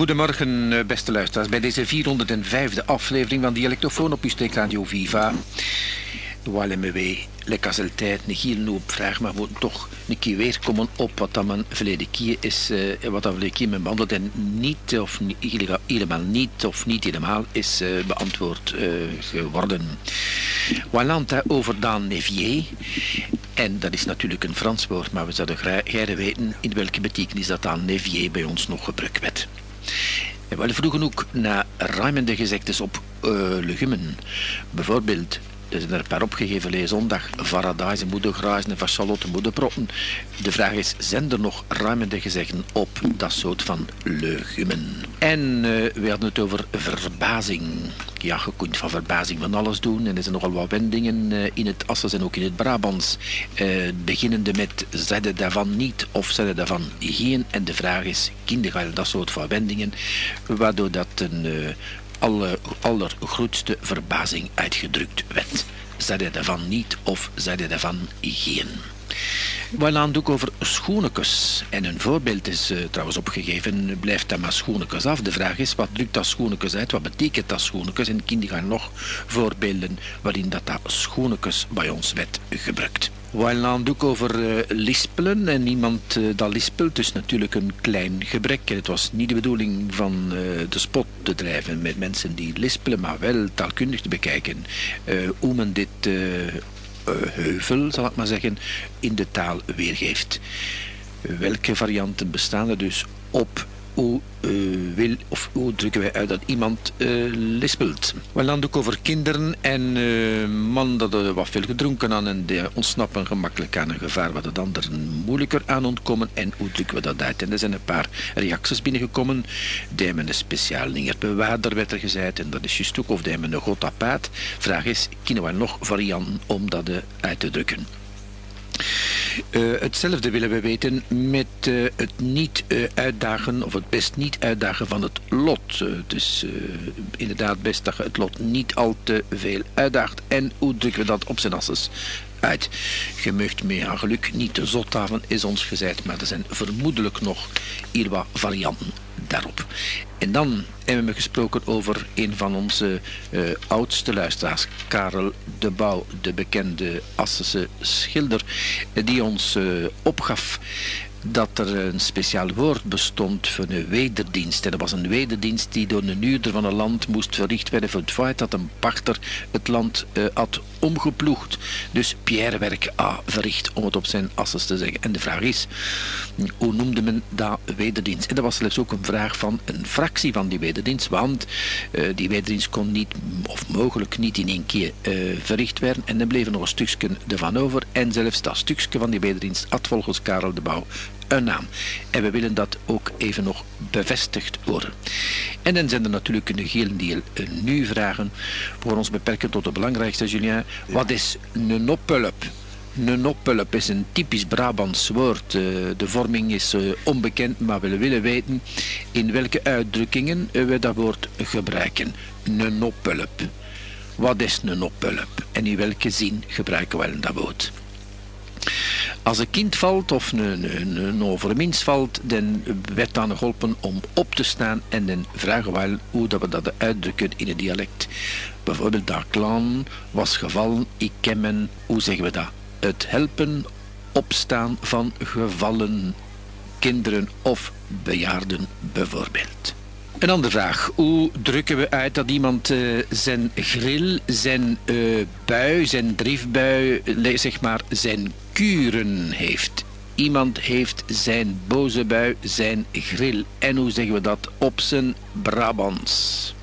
Goedemorgen, eh, beste luisteraars, bij deze 405e aflevering van Dialectofoon op uw Radio Viva. WLMW, lekker als altijd, niet heel nu op vraag, maar we toch een keer weer komen op wat dat mijn verleden keer is, uh, wat dat verleden keer men behandeld en niet, of helemaal niet, of niet helemaal is uh, beantwoord uh, geworden. Walanta over Dan Nevier. En dat is natuurlijk een Frans woord, maar we zouden graag weten in welke betekenis dat Dan Nevier bij ons nog gebruikt werd. We vroegen ook naar ruimende gezegdes op uh, legumen. Bijvoorbeeld er zijn er paar opgegeven lees zondag. Varadise, moedergruizen en van Charlotte moederproppen. De vraag is, zijn er nog ruimende gezegden op dat soort van legumen? En uh, we hadden het over verbazing. Ja, je kunt van verbazing van alles doen. En er zijn nogal wat wendingen uh, in het Asses en ook in het Brabants. Uh, beginnende met, zeiden daarvan niet of zeiden daarvan geen. En de vraag is, kinderen dat soort van wendingen. Waardoor dat een aller, allergrootste verbazing uitgedrukt werd. Zei hij daarvan niet of zei hij daarvan geen? We aan ook over schoenekes. En een voorbeeld is uh, trouwens opgegeven, blijft dat maar schoenekes af. De vraag is, wat drukt dat schoenekes uit? Wat betekent dat schoenekes? En kinderen gaan nog voorbeelden waarin dat, dat schoenekes bij ons werd gebruikt. We ook over uh, lispelen en iemand uh, dat lispelt, dus natuurlijk een klein gebrek. Het was niet de bedoeling van uh, de spot te drijven met mensen die lispelen, maar wel taalkundig te bekijken hoe men dit heuvel, zal ik maar zeggen, in de taal weergeeft. Welke varianten bestaan er dus op hoe uh, wil, of drukken wij uit dat iemand uh, lispelt. We dan ook over kinderen en uh, man dat wat veel gedronken aan en die ontsnappen gemakkelijk aan een gevaar wat het anderen moeilijker aan ontkomen en hoe drukken we dat uit. En er zijn een paar reacties binnengekomen. Die hebben een speciaal bewaarder werd er gezegd en dat is juist ook of die hebben een god apaat. Vraag is, kunnen we nog varianten om dat uit te drukken? Uh, hetzelfde willen we weten met uh, het niet uh, uitdagen of het best niet uitdagen van het lot. is inderdaad best dat het lot niet al te veel uitdaagt. En hoe drukken we dat op zijn asses uit? Je mag mee geluk niet te zot is ons gezegd, maar er zijn vermoedelijk nog hier wat varianten daarop. En dan hebben we gesproken over een van onze uh, oudste luisteraars, Karel de Bouw, de bekende Assese schilder, die ons uh, opgaf dat er een speciaal woord bestond voor een wederdienst. En dat was een wederdienst die door een huurder van een land moest verricht worden voor het feit dat een pachter het land uh, had omgeploegd. Dus pierrewerk A verricht, om het op zijn asses te zeggen. En de vraag is, hoe noemde men dat wederdienst? En dat was zelfs ook een vraag van een fractie van die wederdienst, want uh, die wederdienst kon niet, of mogelijk niet in één keer uh, verricht werden. En dan bleef er nog een stukje ervan over. En zelfs dat stukje van die wederdienst had volgens Karel de Bouw een naam. En we willen dat ook even nog bevestigd worden. En dan zijn er natuurlijk een heel deel eh, nu vragen. Voor ons beperken tot de belangrijkste, Julien. Wat is een noppelp? Een noppelp is een typisch Brabants woord. Eh, de vorming is eh, onbekend, maar we willen weten in welke uitdrukkingen we dat woord gebruiken. Een noppelp. Wat is een noppelp? En in welke zin gebruiken we dat woord? Als een kind valt of een, een, een overminst valt, dan werd dan geholpen om op te staan en dan vragen we hoe dat we dat uitdrukken in het dialect. Bijvoorbeeld dat klan was gevallen, ik ken men, hoe zeggen we dat? Het helpen opstaan van gevallen kinderen of bejaarden bijvoorbeeld. Een andere vraag. Hoe drukken we uit dat iemand uh, zijn grill, zijn uh, bui, zijn driftbui, zeg maar zijn kuren heeft? Iemand heeft zijn boze bui, zijn grill. En hoe zeggen we dat op zijn Brabants?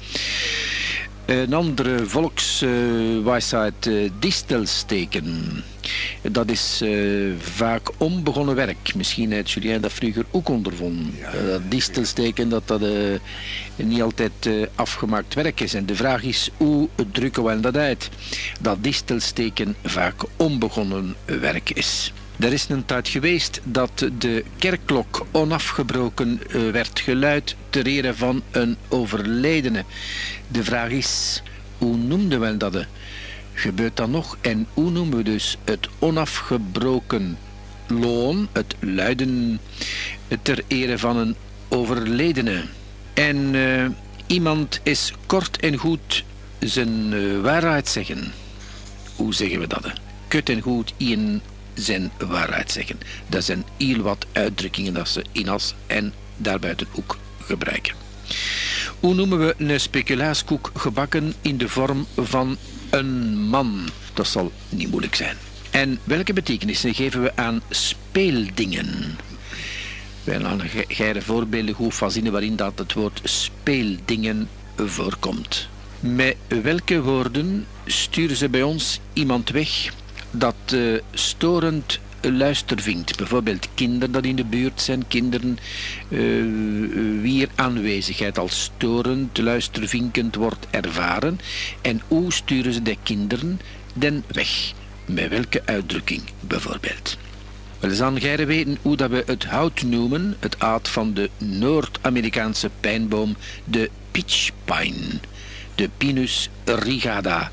Een andere volkswijsheid, uh, distelsteken. Dat is uh, vaak onbegonnen werk. Misschien heeft Julien dat vroeger ook ondervonden. Ja, uh, dat distelsteken, dat dat uh, niet altijd afgemaakt werk is. En de vraag is, hoe drukken we dat uit? Dat distelsteken vaak onbegonnen werk is. Er is een tijd geweest dat de kerkklok onafgebroken werd geluid ter ere van een overledene. De vraag is, hoe noemden we dat? Gebeurt dat nog? En hoe noemen we dus het onafgebroken loon, het luiden ter ere van een overledene? En eh, iemand is kort en goed zijn eh, waarheid zeggen. Hoe zeggen we dat? hè? Kut en goed in zijn waarheid zeggen. Dat zijn heel wat uitdrukkingen dat ze in as en daarbuiten ook gebruiken. Hoe noemen we een speculaaskoek gebakken in de vorm van een man? Dat zal niet moeilijk zijn. En welke betekenissen geven we aan speeldingen? Wij laten geire voorbeelden goed zinnen waarin dat het woord speeldingen voorkomt. Met welke woorden sturen ze bij ons iemand weg dat eh, storend luister vindt? Bijvoorbeeld kinderen dat in de buurt zijn, kinderen eh, wier aanwezigheid als storend luistervinkend wordt ervaren. En hoe sturen ze de kinderen den weg? Met welke uitdrukking bijvoorbeeld? Wel gij weten hoe dat we het hout noemen, het aard van de Noord-Amerikaanse pijnboom, de pitch pine, de Pinus rigada.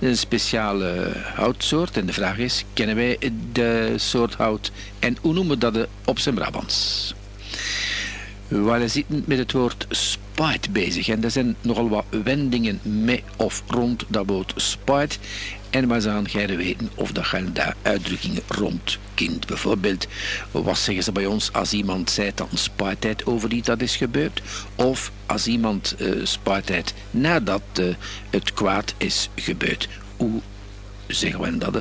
Een speciale houtsoort en de vraag is, kennen wij de soort hout en hoe noemen we dat eh, op zijn Brabants? We zitten met het woord spite bezig en er zijn nogal wat wendingen met of rond dat woord spite. En we gaan gij weten of dat gaan daar uitdrukkingen rond kind. Bijvoorbeeld, wat zeggen ze bij ons als iemand zei dat een heeft over iets dat is gebeurd? Of als iemand heeft nadat eh, het kwaad is gebeurd. Hoe zeggen we dat?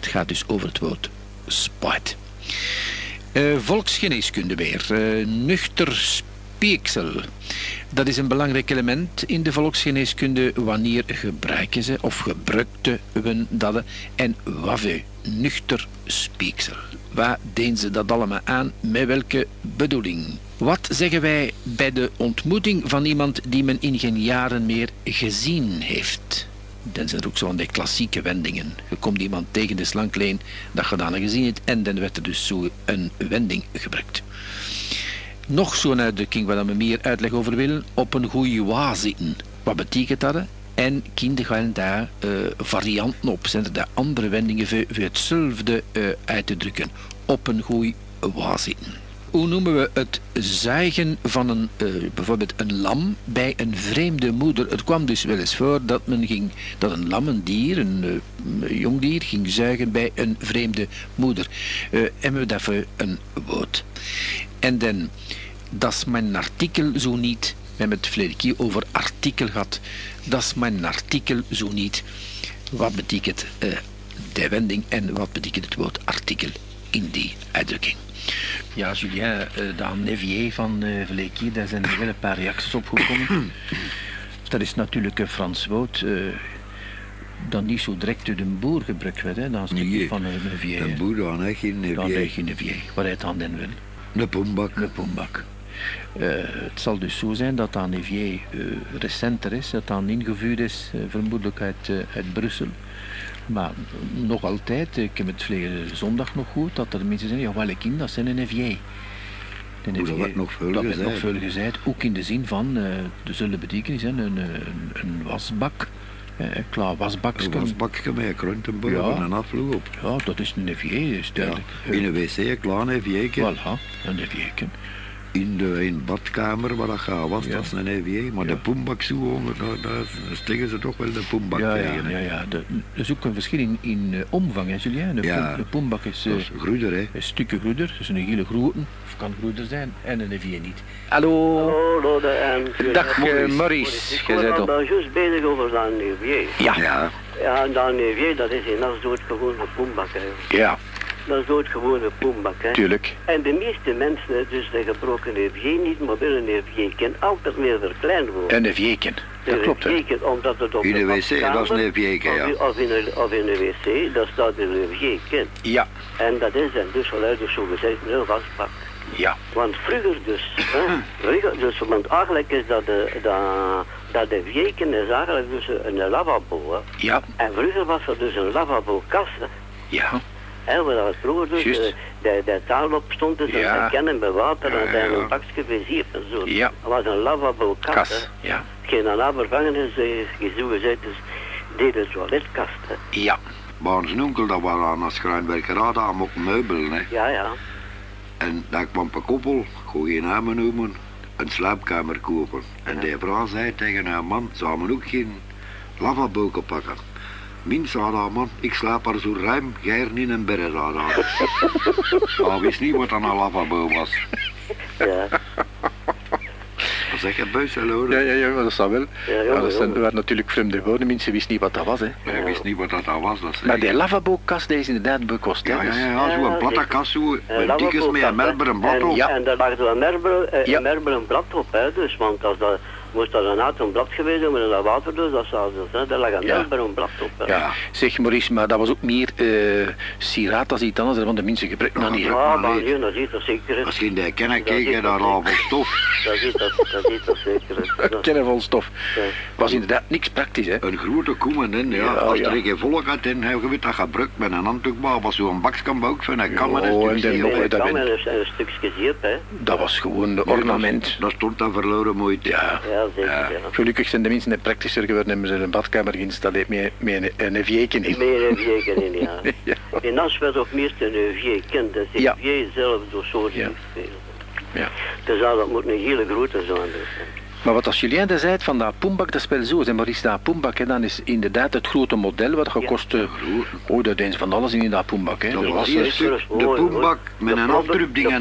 Het gaat dus over het woord spite. Eh, volksgeneeskunde weer. Nuchter speeksel. Dat is een belangrijk element in de volksgeneeskunde. Wanneer gebruiken ze of gebruikten we dat? En waffe, nuchter speeksel. Waar deden ze dat allemaal aan? Met welke bedoeling? Wat zeggen wij bij de ontmoeting van iemand die men in geen jaren meer gezien heeft? Dan zijn er ook zo van die klassieke wendingen. Je komt iemand tegen de slankleen dat je dan gezien hebt en dan werd er dus zo een wending gebruikt. Nog zo'n uitdrukking waar we meer uitleg over willen, op een goede wa zitten. Wat betekent dat? En kinderen gaan daar eh, varianten op. Er daar andere wendingen voor, voor hetzelfde eh, uit te drukken? Op een goede wa zitten. Hoe noemen we het zuigen van een, eh, bijvoorbeeld een lam bij een vreemde moeder? Het kwam dus wel eens voor dat, men ging, dat een lam, een dier, een, eh, jong dier, ging zuigen bij een vreemde moeder. Eh, hebben we daarvoor een woord. En dan, dat is mijn artikel zo niet. We hebben het verleden over artikel gehad. Dat is mijn artikel zo niet. Wat betekent de wending en wat betekent het woord artikel in die uitdrukking? Ja, Julien, eh, de Nevier van verleden keer, daar zijn er wel een paar reacties op gekomen. dat is natuurlijk een Frans woord. eh, dat niet zo direct door een boer gebruikt werd. Hè. Dan Nee, van een Nevier. Een boer dan hè, geen Dan nevier. heb je een Nevier. Wat heet dan den wil? Een poembak. Een poembak. Eh, het zal dus zo zijn dat dat Nevier eh, recenter is, dat dat ingevuurd is, eh, vermoedelijk uit, eh, uit Brussel. Maar nog altijd, ik heb het verleden zondag nog goed, dat er mensen zijn, ja, welke kind, dat zijn een Nevier. De dat nog veel Dat nog veel gezegd, ook in de zin van, eh de zullen betekenis zijn, een, een, een wasbak, eh, een klaar wasbakje. Een wasbakje met een kruintenburg Ja. en een op. Ja, dat is een Nevier, is Ja. In een wc, een klein neviertje. Voilà, een Nevierken. In de in de badkamer waar dat gaat was, Ja. dat is een nevier. Maar Ja. de poembak zo, daar, daar steken ze toch wel de poembak Ja, ja, tegen. hè. ja, ja. De, er is ook een verschil in, in eh, omvang, hè, Julien. De, Ja. poem- de poembak is, eh, is groeder, hè. een stukje groeder, dus een hele grote, of kan groter zijn, en een Nevier niet. Hallo. Hallo, en... Dag, eh, Maurice. Maurice. Ik Je bent al op. daar juist bezig over dat Nevier. Ja. Ja, Ja, en dat Nevier, dat is in als doodgewone poembak. Hè. Ja, Dat is doodgewone poembak. Hè. tuurlijk. En de meeste mensen, dus de gebroken Nevier niet, maar willen Nevier kan altijd meer verklein worden. Een Nevierken. Dat De klopt, hè. Omdat het op In de wc, badkamer dat is Nevier, ja. Of, in- een, of in een wc, daar staat de Nevier. Ja, En dat is dan dus geluidelijk zo gezegd een wasbak. ja. Want vroeger dus, hè, vroeger dus, want eigenlijk is dat de, dat, dat de wieken is eigenlijk dus een lavabo. Hè. Ja, En vroeger was er dus een lavabo-kast. hè. ja. Hè, waar dat vroeger dus eh, de, de taal op stond, dus Ja. en herkennen bij water en Ja, dan ja. een pakje bezier en zo. Ja. Dat was een lavabo-kast. Kas. hè. Ja, Geen daarna vervangen is, eh, zo gezegd, dus deze toiletkast. hè. ja. maar ons onkel dat was aan als schrijnwerker aan op meubelen, hè. Ja, ja. En daar kwam een koppel, ga geen namen noemen. een slaapkamer kopen. En die vrouw zei tegen haar man, zou men ook geen lavabo pakken. Min man, ik slaap er zo ruim, gij er in een berg aan. Hij wist niet wat een lavabo was. Ja. Dat zeg je buis, hallo. Ja, ja, ja, dat zou wel. Ja, Ja, dat ja, zijn, ja. waren natuurlijk vreemde woorden, mensen wisten niet wat dat was. Hè. Hij wist niet wat dat was. Dat Maar ik. die lavabo-kast die is inderdaad bekost. Ja, ja, Dus- ja, ja, zo'n Ja, platte kast, zo, En met dikjes met een merberen blad en, op. Ja. En daar lag zo'n merberen, eh, Ja. een merberen blad op, hè, dus, want als dat, moest dat een uit een blad geweest zijn met dat water, dus dat zou dus, hè, daar lag een Ja. blad op. hè. Ja, zeg Maurice, maar dat was ook meer eh sieraad als iets anders, want de mensen gebruiken dat niet. Ja, maar nee. dat ziet er zeker. Als je in die kennen is je daar dat al van stof. Dat ziet dat, dat ziet er zeker. Een Dat- kennen vol stof. Ja. Was inderdaad niks praktisch, hè. Een grote koemen in, ja. Ja, Als ja. er geen volk had in, heb je weet dat gebruikt met een handdoek, maar was zo'n bakskan ook van een kam en Oh, een en Een en een, een stukje zeep, hè. Dat was gewoon de ornament. Dat, dat stond dan verloren moeite. Ja. Ja, zeker, Ja. ja. Gelukkig zijn de mensen net praktischer geworden en hebben ze een badkamer geïnstalleerd met, met een, een evieken in. Meer een vieken in, ja. Ja. In As werd ook meestal een vieken, dat is Ja. zelf door soort Ja. spelen. Ja. Dus ja, dat moet een hele grote zijn. Dus. Maar wat als Julien dat zei van dat Poembak, dat is wel zo. En Maurice, dat Poembak, hè, dan is inderdaad het grote model wat gekost... eh, Oh, dat is van alles in dat Poembak, hè. Dat Dat was een is stuk, mooi, de hoor. poembak met een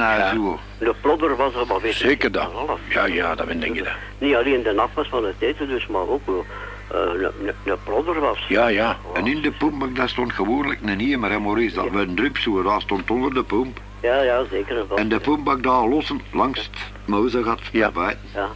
aan ja. zo. De plodder was er, maar weet je, Zeker dat. Ja, ja, dat ben ik dat. Niet alleen de afwas van het eten, dus, maar ook wel, eh, een, plodder was. Ja, ja. En in de poembak, daar stond gewoonlijk een hiemer, hè Maurice, dat we een drup zo, daar stond onder de pomp. Ja, ja, zeker. En de poembak daar lossen, langs het mouzengat Ja. erbij. Ja.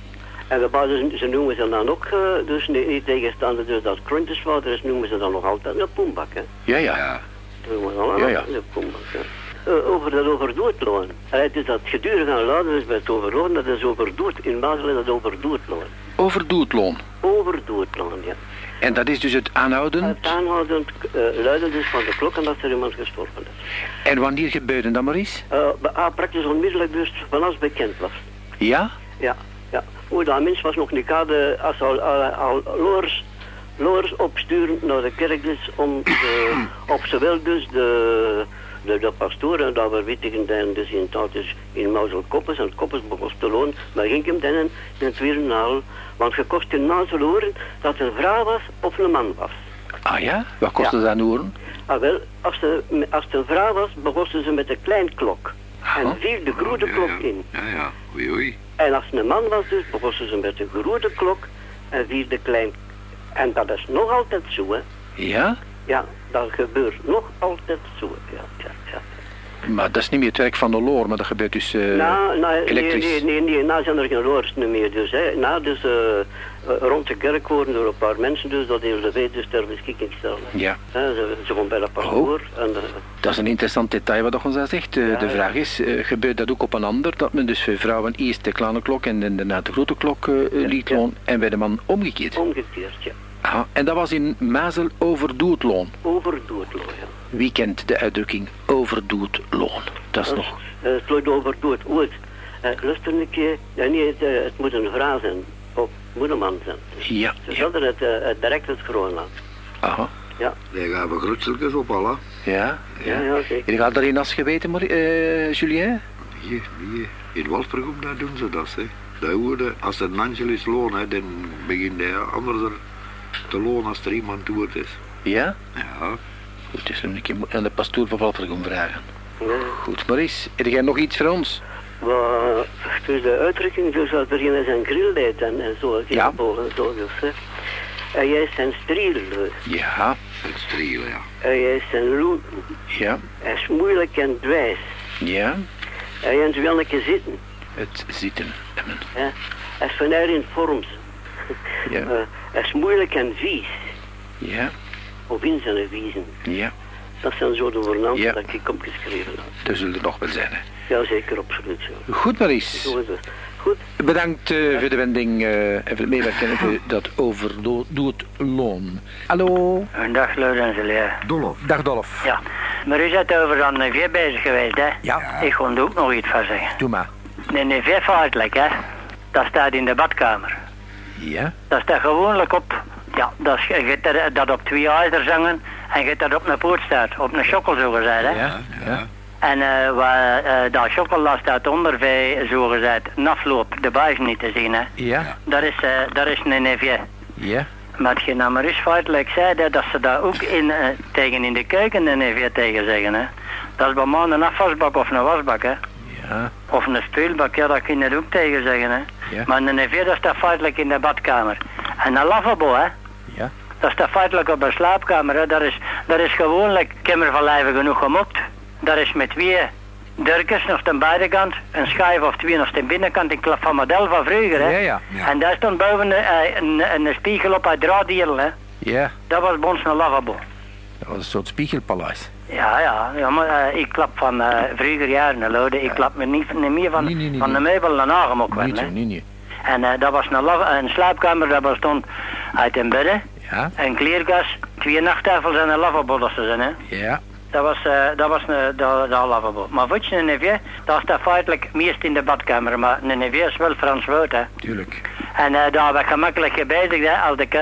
En de basis, ze noemen ze dan ook, eh, dus niet, niet tegenstander dus dat groenteswater is, noemen ze dan nog altijd een poembak. Hè. Ja, ja. Ja. Dat noemen ze dan Ja, ja. een poembak. Hè. Eh, over dat overdoetloon. Eh, het is dat gedurende aan laden is bij het overloon, dat is overdoet. In Basel is dat overdoetloon. Overdoetloon. Overdoetloon, ja. En dat is dus het aanhouden. Het aanhoudend uh, luiden dus van de klok en dat er iemand gestorven is. En wanneer gebeurde dat, Maurice? Uh, ah, praktisch onmiddellijk dus van als bekend was. Ja, ja. Hoe dat mens was nog niet kade als al, al, al loors, loors opsturen naar de kerk dus om de, op zowel dus de, de, de pastoren dat we wittigen dan dus in taal dus in Mauzel Koppes en Koppes begon te loon, maar ging hem dan in het tweede naal, want je kost in Mauzel horen dat een vrouw was of een man was. Ah ja? Wat kostte Ja. dat horen? Ah wel, als, de, als het een vrouw was, begonnen ze met een klein klok. En Ah. viel de grote Ja, klok in. Ja, ja. Oei, oei. En als een man was dus, begonnen ze met de grote klok en viel de klein. En dat is nog altijd zo, hè. Ja? Ja, dat gebeurt nog altijd zo, ja. Maar dat is niet meer het werk van de loor, maar dat gebeurt dus eh, nou, nou, nee, elektrisch. nee, nee, nee, nou zijn er geen loors meer, dus, hè. Nou, dus eh, eh, rond de kerk worden door een paar mensen, dus dat de weet dus ter beschikking stellen. Ja, Hè, ze, ze gaan bij de pastoor en... eh, dat is een interessant detail wat ons daar zegt. Ja, de vraag is, gebeurt dat ook op een ander? Dat men dus voor vrouwen eerst de kleine klok en daarna de grote klok liet ja. loon en bij de man omgekeerd? omgekeerd, ja. Aha, en dat was in Mazel overdoetloon. Overdoetloon, ja. Wie kent de uitdrukking overdoetloon? Dat is nog... Eh, het loopt over dood ooit. Uh, luister een keer. Ja, nee, het, eh, het moet een vrouw zijn. Of moet een man zijn. Ja, Ze ja. zullen het, eh, het direct het Groenland. Aha, Ja, Daar gaan we grutseltjes op al, hè. ja. ja, ja, zeker. Je gaat dat in as geweten, eh, Julien? Hier, hier. In Walsbroek daar doen ze dat, hè. Dat hoorde, als er een Angelis loon, hè, dan begint de ander te loon als er iemand dood is. Ja? Ja. Goed, dus een keer aan de pastoor van Valvergom vragen. Ja. Goed, Maurice, heb jij nog iets voor ons? Maar, dus de uitdrukking, dus een zijn grill deed en, en zo, Ja. en zo, dus. En jij is zijn striel, dus. Ja, Het strelen, ja. En jij is zijn loen. ja, Hij is moeilijk en dwijs. ja. En jij is wel een keer zitten. Het zitten. Emmen. Hè. Hij is van haar in vorm. Ja, Eh, hij is moeilijk en vies. ja, Of in zijn wiezen. ja. Dat zijn zo de voornaamste Ja. dat ik opgeschreven heb. Dat zullen er nog wel zijn. Hè. Ja, zeker, absoluut. Ja. Goed, Maurice. Zo is het. Goed, Bedankt eh, voor de wending eh, en voor het meewerken en voor dat overdoet loon. Hallo. Een dag Laurensel, Dolf. Dag Dolf. Ja. Maar u bent over een nevier bezig geweest, hè? Ja. Ik kon er ook nog iets van zeggen. Doe maar. Een nevier feitelijk, hè? Dat staat in de badkamer. Ja? Dat staat gewoonlijk op... Ja, dat, is, je hebt dat, dat op twee ijzers hangen en je hebt dat op een poort staat. Op een sokkel, zo gezegd, hè? Ja? Ja? En eh waar eh daar chocola staat onder, bij zogezegd, nafloop, de buis niet te zien, hè. Ja, Dat is, eh dat is een neefje. ja. Maar het geen maar eens feitelijk zei, dat dat ze daar ook in, eh, tegen in de keuken een neefje tegen zeggen, hè. Dat is bij mij een afwasbak of een wasbak, hè. Ja, Of een speelbak, ja, dat kun je er ook tegen zeggen, hè. Ja. Maar een neefje, dat staat feitelijk in de badkamer. En een lavabo, hè. Dat staat feitelijk op een slaapkamer. Hè. Dat, is, dat is gewoonlijk kimmer van lijven genoeg gemopt. Dat is met twee durkers nog ten beide kant. Een schijf of twee nog ten binnenkant. Ik klap van model van vroeger. Hè. Ja, ja. Ja. En daar stond boven eh, een, een, een spiegel op uit draaddieren. Hè. Ja, Dat was bij ons een lavabo. dat was een soort spiegelpaleis. Ja, ja, ja maar eh, ik klap van eh, vroeger jaren, Lode. Ik klap me niet, niet meer van, Nee, nee, nee, van de nee. meubel. Niet hè. zo, niet, niet. En eh, dat was een, lava- een slaapkamer, dat bestond uit een bedden, Ja, een kleerkast, twee nachttafels en een lavabo dat ze zijn. Hè. ja. Dat was, eh, dat was een, dat, dat lavabo. Maar wat je een neefje, dat staat feitelijk meest in de badkamer. Maar een neefje is wel Frans woord, hè. Tuurlijk. En eh, daar ik gemakkelijk gebezigd, hè, als ik... eh,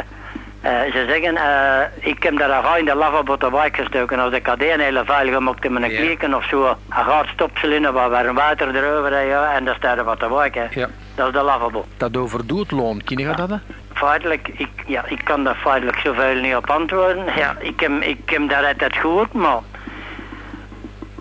eh, ze zeggen, eh, ik heb daar af in de lavabo te wijk gestoken. Als ik had een hele vuil gemaakt in mijn of zo. Een gaat in, waar warm water erover, hè, ja, en daar staat er wat te wijk. Ja. Dat is de lavabo. Dat overdoet loon, ken je dat? hè? Feitelijk, ik, ja, ik kan daar feitelijk zoveel niet op antwoorden. Ja, ik heb, ik heb daar altijd gehoord, maar...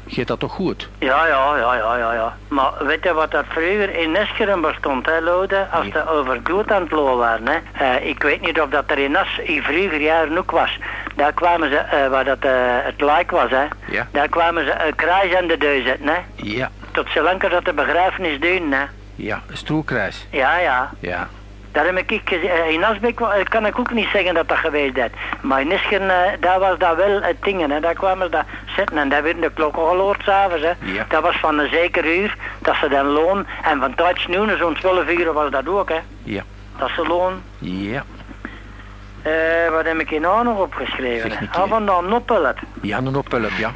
Geet dat toch goed? Ja, ja, ja, ja, ja, ja. Maar weet je wat dat vroeger in Nescheren bestond, hè, Lode? Als ze over dood aan het lopen waren, hè. Eh, ik weet niet of dat er in Nas in vroeger jaren ook was. Daar kwamen ze, eh, waar dat eh, het lijk was, hè. Ja. Daar kwamen ze een kruis aan de deur zetten, hè. Ja, Tot zolang dat de begrafenis duurde, hè. ja. Een stroekruis. Ja, ja. Ja. Daar heb ik eh, in Asbeek eh, kan ik ook niet zeggen dat dat geweest is. Maar in Nischeren, eh, daar was dat wel het ding. Hè. Daar kwamen ze dat zitten en daar werden de klokken gehoord s'avonds. Ja. Dat was van een zeker uur dat ze dan loon. En van tijd nu, zo'n 12 uur was dat ook. Hè. Ja. Dat ze loon. Ja. Wat heb ik hier nou nog opgeschreven? Ah, van de Noppellet. Ja, een ophulp, ja.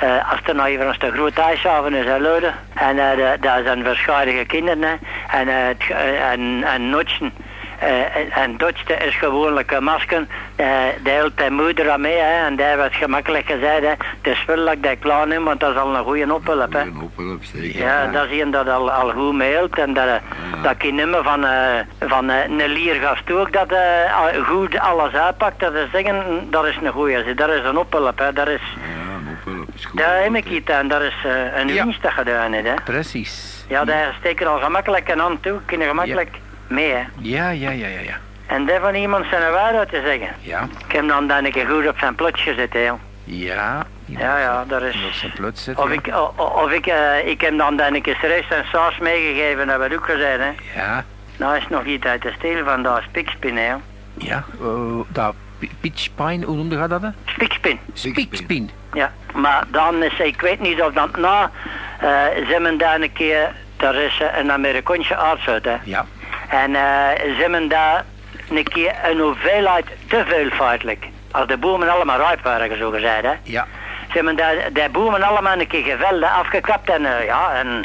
Eh, als er nou even een groot ijshaven is, hè, Luiden. En eh, de- daar zijn verschillende kinderen. Hè. En, eh, eh, en, en notchen. eh, en- Dutchte is gewoonlijk een masker. Eh de helpt de moeder aan mee. Hè. En daar werd gemakkelijk gezegd. Hè. Het is wel dat ik klaar neem, want dat is al een goede ophulp. Hè. Een ophulp, zeker. Ja, dat is een dat al, al goed mee helpt. En dat, eh, dat ik van, eh, van eh, een liergast ook dat eh, goed alles uitpakt. Dat is zeggen, dat is een goeie. Dat is een ophulp. Hè. Dat is... Ja, een ophulp is goed. Daar heb ik iets aan, dat is eh, een Ja. dat gedaan hè. Precies. Ja, daar steken al gemakkelijk een hand toe, kunnen gemakkelijk mee, hè. Ja, ja, ja, ja, ja. En dat van iemand zijn waarheid te zeggen. Ja. Ik heb dan dan een keer goed op zijn plotje gezet, hè. Ja. Ja, ja, dat is... Zijn plots zitten. Of ik, of ik, eh, ik heb dan dan een keer rest en saus meegegeven, dat werd ook gezegd, hè. Ja. Nou is nog iets uit de steel van dat spikspin, hè. Ja. Oh, dat pitchpine, hoe noemde je dat? Spikspin, Spikspin. ja. Maar dan is, ik weet niet of dat na, eh ze hebben daar een keer, daar is een Amerikaanse arts uit, hè. Ja. En eh, ze hebben daar een keer een hoeveelheid te veel feitelijk. Als de bomen allemaal rijp waren, zo gezegd, hè. Ja. Ze hebben daar de bomen allemaal een keer gevelden, afgekapt en, eh, ja, en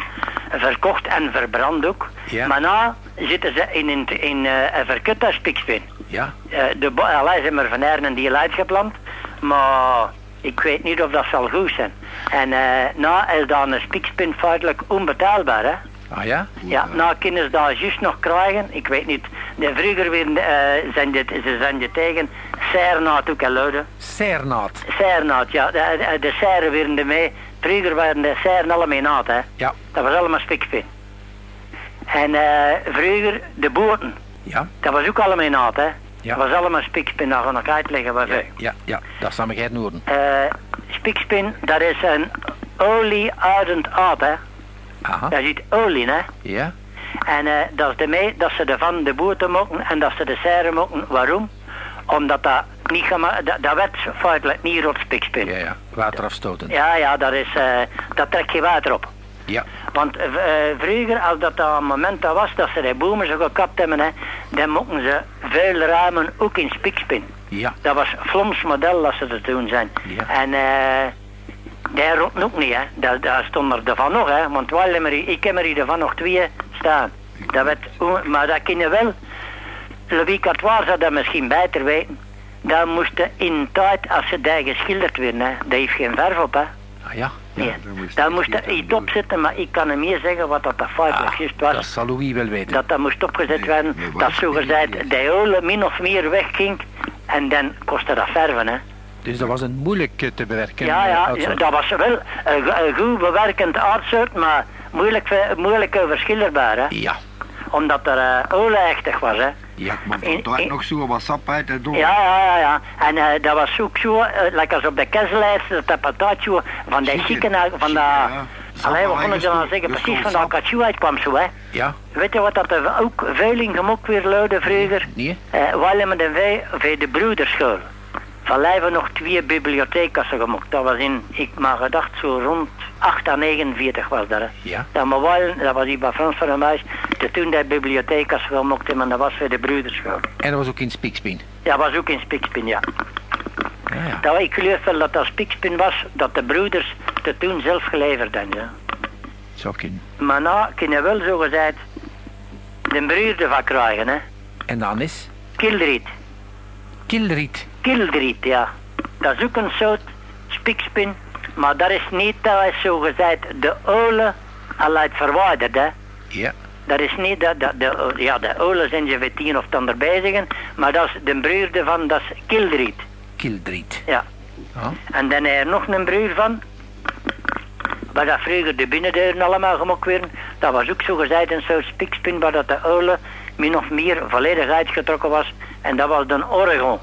verkocht en verbrand ook. Ja. Maar na zitten ze in, in, in een verkutte spikspin. Ja. Eh, de allee, ze hebben er van Erne die luid geplant, maar ik weet niet of dat zal goed zijn. En eh na is dan een spikspin feitelijk onbetaalbaar, hè. Ah ja? Ja, nou kunnen ze dat juist nog krijgen. Ik weet niet. De vroeger weer, eh, zijn dit, ze zijn je tegen Sernaat ook luiden. Sernaat. Sernaat, ja. De, de, de seren werden ermee. Vroeger waren de seren allemaal naad, hè. Ja. Dat was allemaal spikspin. En eh, vroeger de boten, Ja. dat was ook allemaal naad, hè. Ja. Dat was allemaal spikspin, ga ik uitleggen wat Ja, ja, ja. Dat ik het horen. Eh, spikspin, dat is een olie-uitend aard, hè. Aha. Daar zit olie, hè. Ja. En eh, dat is ermee dat ze ervan de boten mogen en dat ze de seren mogen. Waarom? Omdat dat niet gema- dat, dat werd feitelijk niet rotspikspin. Ja, ja. Waterafstotend. Ja, ja, dat, is, eh, dat trekt je water op. Ja. Want eh, eh, vroeger, als dat een moment dat was dat ze de bomen zo gekapt hebben, hè, dan mochten ze veel ramen ook in spikspin. Ja. Dat was Floms model dat ze te doen zijn. Ja. En eh daar rond ook niet, hè. Daar, daar stond er ervan nog, hè. Want er, ik heb er hier ervan nog twee staan. Dat werd, o- maar dat kun je wel. Louis Catois zou dat misschien beter weten. Dat moesten in tijd, als ze daar geschilderd werden, hè. Dat heeft geen verf op, hè. Ah ja. Nee, dan moest daar moest er iets op zitten, maar ik kan hem meer zeggen wat dat feitelijk Ah, juist was. dat zal Louis wel weten. Dat dat moest opgezet Nee, werden, nee, wat dat dit? de hele min of meer wegging. En dan kostte dat verven, hè. Dus dat was een moeilijk eh, te bewerken. Ja, eh, ja, uitsoort. dat was wel een, een goed bewerkend aardsoort, maar moeilijk, moeilijk overschilderbaar, hè. Ja, Omdat er uh, olieachtig was, hè. ja. Maar In- tijd in- nog zo wat sap uit en door. Ja, ja, ja, ja. En eh, dat was ook zo, eh, like als op de kessellijst, dat dat patatje van de Chicken. uit- van de... Chicken, ja. Allee, wat Sap kon ik dan zeggen? Precies van de sap. acatjoe uitkwam zo, hè. Ja, Weet je wat dat er ook veel in gemok weer luidde vroeger? nee? Eh, en wij, bij de broederschool. Van Lijven nog twee bibliotheekassen gemokt. Dat was in, ik maar gedacht, zo rond 8 à 49 was dat. Hè. Ja. Dat, maar wel, dat was hier bij Frans van der Muis. De toen die bibliotheekassen gemokt hebben, dat was voor de broederschool. En dat was ook in Spikspin. Ja, was ook in Spikspin, ja. Ja, ja. Dat, ik geloof wel dat dat Spikspin was, dat de broeders het toen zelf geleverd hebben. Ja. Zou kunnen. Maar nou, kunnen wel zo gezegd de broer van krijgen, hè. En dan is Kildriet. Kilriet. Kildriet, ja. Dat is ook een soort spikspin, maar dat is niet, dat is zo gezegd de olen al uit verwijderd, hè. Ja. Dat is niet, dat, dat, de, ja, de olen zijn ze tien of dan erbij zeggen, maar dat is de broer van, dat is Kildriet, Kildriet. ja. En dan heb je nog een broer van, waar dat vroeger de binnendeuren allemaal gemokt werden, dat was ook zo gezegd een soort spikspin, waar dat de olen min of meer volledig uitgetrokken was, en dat was de Oregon.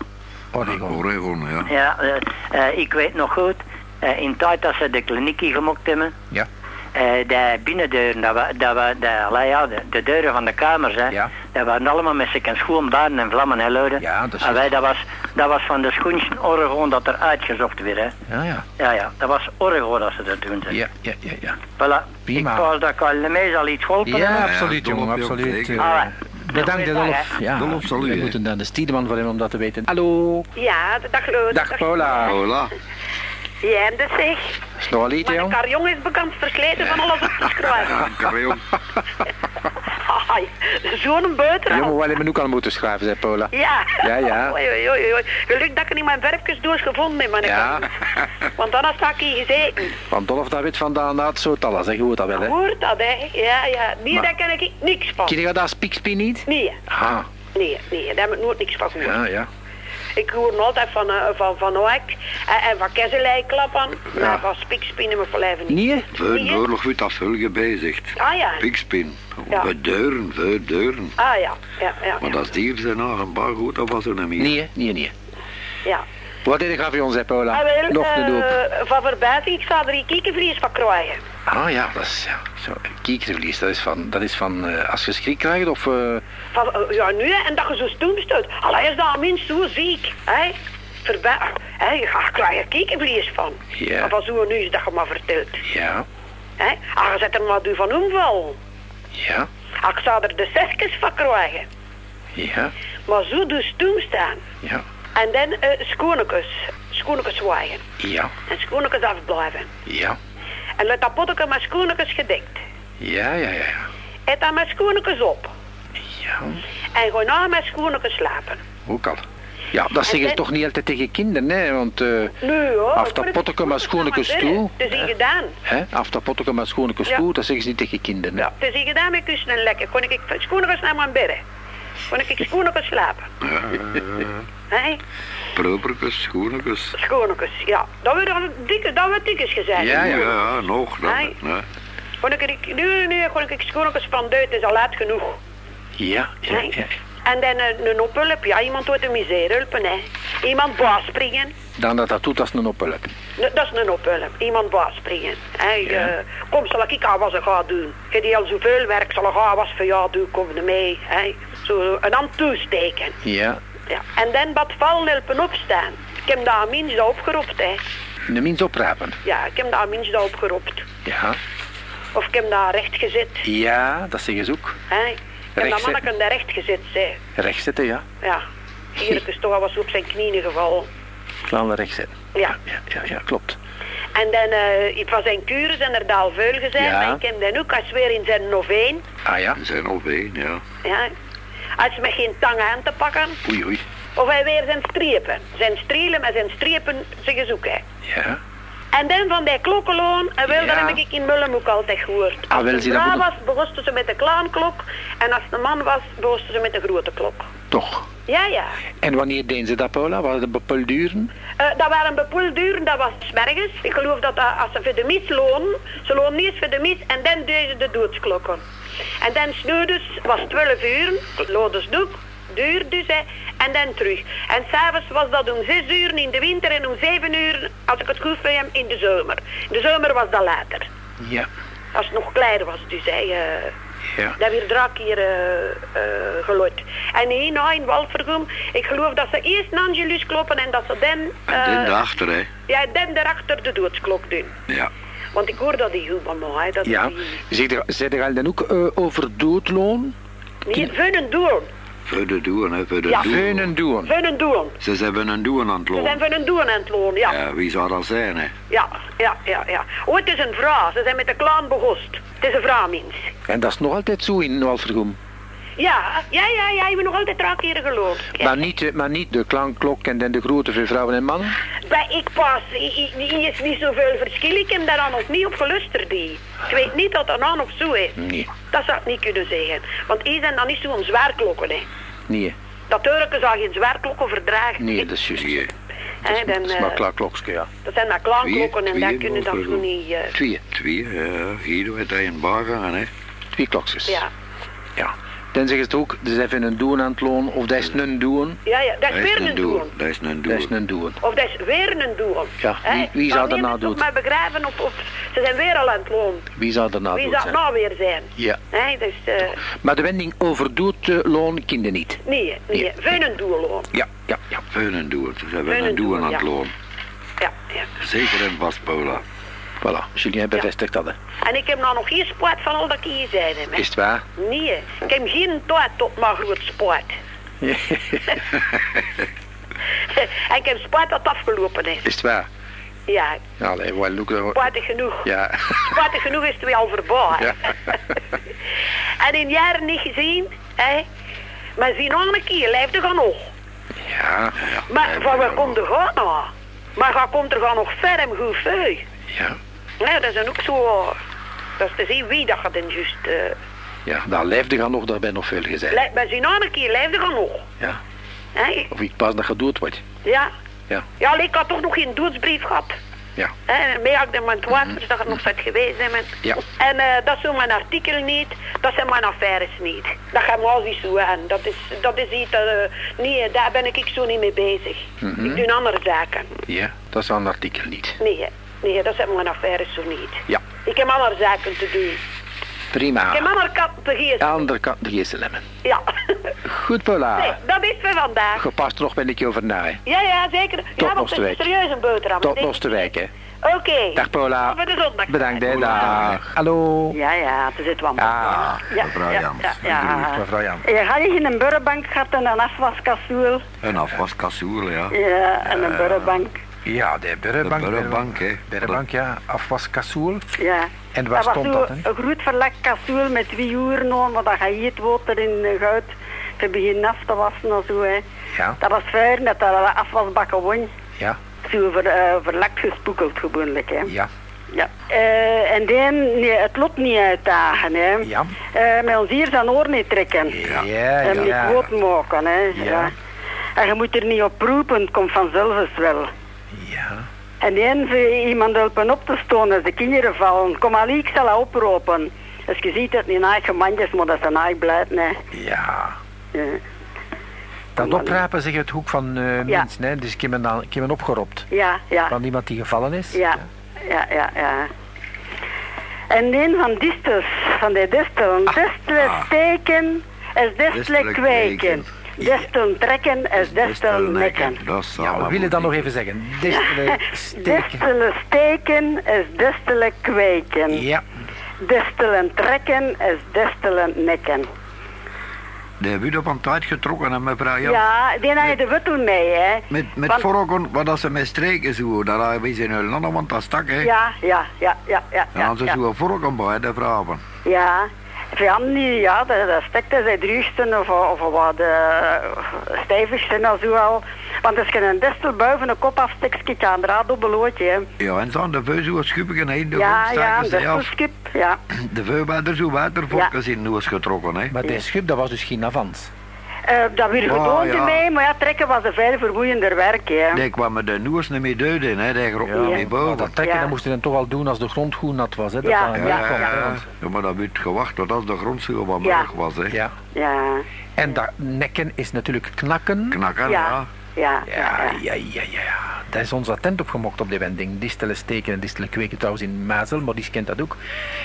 Oregon. Oregon, ja. Ja, eh, eh, ik weet nog goed, eh, in tijd dat ze de kliniekje gemokt hebben, Ja. eh, de binnendeuren, dat wa, dat wa, de, ja, de, de deuren van de kamers, hè, Ja. dat waren allemaal met zijn schoon baden en vlammen, hè, luiden. Ja, dat is En wij, dat was, dat was van de schoensten Oregon dat er uitgezocht werd, hè. Ja, ja. Ja, ja, dat was Oregon dat ze dat doen. Zijn. Ja, ja, ja, ja. Voilà. Prima. Ik was dat ik al meestal iets geholpen Ja, heb. absoluut, jongen, absoluut. Bedankt, goeiedag, Dolf. Ja, Dolf, salut, we hè. moeten naar de Stiedeman voor hem om dat te weten. Hallo. Ja, dag Lood. Dag, Paula. Hola. Ja, en dat zeg. Snoaliet, Maar de jong. karjong is bekend verkleden van alles op te schrijven. Ja, Karel. Zo'n buiten. Ja, maar wel hebben ook al moeten schrijven, zei Paula. Ja. Ja, ja. Oei, oei, oei, oei. Geluk dat ik niet mijn verfjes doos gevonden heb, mijn Ja. Want dan had ik hier gezeten. Van Dolf dat weet vandaan het soort alles, zeg hoe dat wel, hè. Hoort dat, hè? Ja, ja. Nee, Maar- daar ken ik niks van. Ken je dat spikspin niet? Nee, Ah, nee, nee. Daar heb ik nooit niks van gehoord. ja, ja. Ik hoor altijd van, uh, van, van Oek en, en van Kesselij klappen. Maar van spikspinnen me verlijven niet. Nee? Voor oorlog wordt dat veel gebezigd. Ah ja. Pikspin. Ja. Voor deuren, deuren. Ah ja, ja, ja. Maar dat dier zijn nog een paar goed, dat was er niet meer. Nee, nee, nee. ja. Wat deed ik voor ons, hè, Paula? Ah, wel, Nog eh, van verbijting, ik zou er een kiekenvlees van krijgen. Ah ja, dat is ja, zo, kiekervlies. Dat is van, dat is van eh, als je schrik krijgt of... eh, Van, ja, nu, hè, en dat je zo stoem staat. Allee, is dat minst zo ziek, hè? Verbij... Hè, je gaat krijg je kiekenvlees van. Ja. Maar van zo nu is dat je maar vertelt. ja, Hè? Ah, je zet er maar u van omval. ja, Ah, ik zou er de zesjes van krijgen. ja, Maar zo dus stoem staan. ja, En dan uh, schoenekes. Schoenekes wagen. ja, En schoenekes afblijven. ja, En let dat potje met schoenekes gedekt. ja, ja, ja, Eet dan met schoenekes op. ja, En ga nou met schoenekes slapen. ook al. Ja, dat zeggen ze toch niet altijd tegen kinderen, hè, want... eh, Nee hoor. Af dat potje met schoenekes toe. Het is hier gedaan. hè, af dat potje met schoenekes Ja. toe, dat zeggen ze niet tegen kinderen. hè. Het is hier gedaan met kussen en lekker. Kon ik naar mijn bedden. Kon ik schoenekes slapen. Ja, Hé? properkes, schoenekes. Schoenekes, ja. Dat wordt dikke, dat wordt dikjes gezegd. Ja, Ja, ja. ja, nog. Nee. Kon ik, nu, nu kon ik schoenekes van duit, het is al laat genoeg. Ja, ja. En dan een, een ophulp, ja, iemand wordt een miserehulpen, hè. Iemand baas springen. Dan dat dat doet, dat is een ophulp. Dat is een ophulp, iemand baas springen. Hè. Ja. kom, zal ik al wat ze gaan doen. Je die al zoveel werk, zal ik al wat voor jou doen, kom er mee. Hè. Zo een hand toesteken. Ja, Ja. En dan wat vallen helpen opstaan. Ik heb daar minstens opgeroepen, hè. een mens oprapen. Ja, ik heb daar minstens opgeroepen. Ja, Of ik heb daar recht gezet. ja, dat zeggen ze ook. Hè. Ik heb dat manneken daar recht gezet, zeg. Recht zetten, ja. Ja. Hier is toch al was op zijn knieën gevallen. Slaan recht zetten. Ja. Ja, ja, ja, klopt. En dan, eh ik was zijn kuren zijn er daal vuil gezet. Ja. En ik heb dan ook als weer in zijn noveen. Ah ja, Er zijn één, ja. Ja. Als met geen tang aan te pakken. oei, oei. Of hij weer zijn strepen. Zijn strielen met zijn strepen ze zoeken. Ja, En dan van die klokkenloon, en wel, dat heb ik in Mullum ook altijd gehoord. Ah, Als wel, zie, vrouw was, begosten ze met de kleine klok. En als het een man was, begosten ze met de grote klok. Toch. Ja, ja. En wanneer deden ze dat, Paula? Was het bepaalde duren? Eh, dat waren bepoeld duren, dat was 's morgens. Ik geloof dat, dat als ze voor de mis lonen, ze lonen eerst voor de mis en dan deden ze de doodsklokken. En dan snoeders was 12 uur, loden duur dus, hè, en dan terug. En s'avonds was dat om 6 uur in de winter en om 7 uur, als ik het goed hem, in de zomer. In de zomer was dat later. Ja. Als het nog kleiner was, dus hè. eh, Ja. dat weer drie keer eh eh, geluid. En hierna in Walvergum, ik geloof dat ze eerst een Angelus kloppen en dat ze dan... En dan daarachter, hè. ja, dan daarachter de doodsklok doen. Ja. Want ik hoor dat die goed van mij. Dat Ja. die... Zeg er al dan ook over doodloon? Nee, veunen doen. Voor de doen, hè. Voor de Ja. doen. Ze hebben een doen aan het Ze zijn lopen. veunen doen aan het loon, ja. Ja, wie zou dat zijn, hè? Ja, ja, ja, ja. Oh, het is een vrouw. Ze zijn met de klaan begost. Het is een vrouwmens. En dat is nog altijd zo in Walvergoem. Ja, ja, ja, ja. Je hebt nog altijd drie keer geloofd. Maar niet, eh, maar niet de klankklok en dan de grote voor vrouwen en mannen? Bij ik pas, hier is niet zoveel verschil. Ik heb daar dan nog niet op gelusterd. Die. Ik weet niet dat dat dan nog zo is. Nee. Dat zou ik niet kunnen zeggen. Want hier zijn dan niet zo'n zwaarklokken. Hè. Nee, Dat Turken zou geen zwaarklokken verdragen. nee, dat is juist. Je. Dan, Dat is eh, maar klokske, ja. dat zijn maar klaanklokken en Twee, daar twee kunnen dan zo niet... eh, Twee. Twee, ja. Hier hij een bar gaan, hè. Twee klokjes. ja. ja. Dan zeggen ze ook, dat is even een doen aan het loon, of dat is een doen. ja, ja, dat is Dat weer een doel. Dat is een Dat is doen. een doen. Of dat is weer een doel. Ja, wie- wie zou nou ze doen? mij begraven of, of ze zijn weer al aan het loon. Wie zou Wie doen zou het zijn? nou weer zijn? Ja. Hè, dus, eh, Maar de wending over doodloon kende niet. nee, nee, Nee. veel een doelloon. Ja, ja, ja. Een doen. Ze hebben Voor een doen doen, aan het ja. lopen. Ja, ja. Zeker en vast, Paula. Voilà, Julien bevestigt dat. Hè. En ik heb nou nog geen sport van al dat ik hier zei. Hè. Is het waar? Nee, ik heb geen tijd tot mijn groot sport. en ik heb sport dat afgelopen is. Is het waar? Ja, Ja, allee, wel, look, eh, sportig genoeg. Ja. Sportig genoeg is het weer al voorbij. Ja. en in jaren niet gezien, hè. Maar zie nog een keer, leefde gaan nog. Ja, Maar van waar komt er gaan nou? Maar waar komt er gaan nog ver en goed veel? ja. Ja, dat is ook zo... Dat is te zien wie dat gaat juist... eh Ja, daar leefde gaan nog, daar ben nog veel gezegd. zie nog een keer, leefde gaan nog. Ja. Hè? Of ik pas dat gedood wordt. Ja. Ja. Ja, ik had toch nog geen doodsbrief gehad. Ja. Hè, en mee had ik dan mijn twijfels dat het nog zou geweest zijn. met- Ja. En eh, dat zo mijn artikel niet, dat zijn mijn affaires niet. Dat gaat me al niet zo aan. Dat is, dat is iets, eh, nee, daar ben ik zo niet mee bezig. Mhm. Ik doe andere zaken. Ja, dat is een artikel niet. Nee, nee, dat zijn mijn affaires zo niet. Ja, Ik heb andere zaken te doen. Ik heb prima. andere katten te. De andere geestelemmen. Ja. Goed, Paula. Nee, dat is voor vandaag. Gepast er nog ben ik je over na. hè. Ja, ja, zeker. Tot ja, want het is Oosterwijk. serieus een boterham. Tot ik. Oosterwijk, hè. Oké. Dag, Paula. Voor de zondag. Bedankt, hè. Dag. Hallo. Ja, ja, het is het wel. Ah, ja, mevrouw ja, Jans. Ja, ja. mevrouw Jan. Je had je een burgerbank gehad en een afwaskassoel. Een afwaskassoel, ja. Ja, en een burgerbank. Ja, de De Burgerbank. burgerbank, hè. Ja. Afwaskassoel. Ja. En waar dat stond was dat, hè? een groot verlekt kassoel met twee aan, want dat gaat hier het water in de goud. Te beginnen af te wassen en zo, hè. Ja, Dat was vuur dat dat afwasbakken won. ja, Zo ver, eh, verlekt gespoekeld gewoonlijk, hè. ja. Ja. Eh, en dan nee, het lot niet uitdagen, hè. Ja. Eh, met ons hier zijn oor niet trekken. Ja, En niet ja. groot maken, hè. Ja. En je moet er niet op roepen, het komt vanzelf eens wel. Ja. En eens iemand helpen op te als de kinderen vallen. Kom al, ik zal oproepen. Dus je ziet het niet eigen mandjes, maar dat zijn eigen blijven, hè. Ja. Ja. Dat oprapen zeg het hoek van eh Ja. mensen, hè. Dus ik heb dan, ik heb me opgeropt. Ja, ja. Van iemand die gevallen is. Ja, ja, ja, ja. En een van distes, van de distelen. Distelen ah. steken is kweken. Distelen trekken is distelen nekken. Dat Ja, we willen dat nog even zeggen. Distelen steken. Steken is distelen kweken. Ja. Distelen trekken is distelen nekken. De hebben op een tijd getrokken, hè, mevrouw Jan? Ja, die had je de toen mee, hè. Met, met vorken, wat dat ze met streken zo, daar hebben we zijn hun ander, want dat stak, hè. Ja, ja, ja, ja, ja. En dan ze ja, zo'n vorken bij, de vrouwen. Ja, van die, ja, dat, dat stekte zij droogsten of, of wat uh, stijvigsten en zo al. Want als je een destel buiten een kop afsteekt, kijk je aan draad op belootje. hè. Ja, en zo de veu zo schuppige heen, de Ja, ja, af. destelskip. Ja. De veu werd er zo watervolkjes in noos getrokken, hè. Maar dit schip, dat was dus geen avans. Eh, dat weer Oh, ja. mee, maar ja, trekken was een veel vermoeiender werk. Hè. Kwam met de noos niet meer duid in, hè. Die grot Ja, Maar boven. dat trekken Ja. dat moest je dan toch al doen als de grond goed nat was. Hè? Dat Ja, dat Ja, ja, maar dat werd gewacht tot als de grond zo wat was, hè. ja. Ja, En dat nekken is natuurlijk knakken. Knakken, ja, ja. ja, Ja, ja. ja. Daar is ons attent op gemokt op die wending. Distelen steken en distelen kweken trouwens in Mazel, maar die kent dat ook.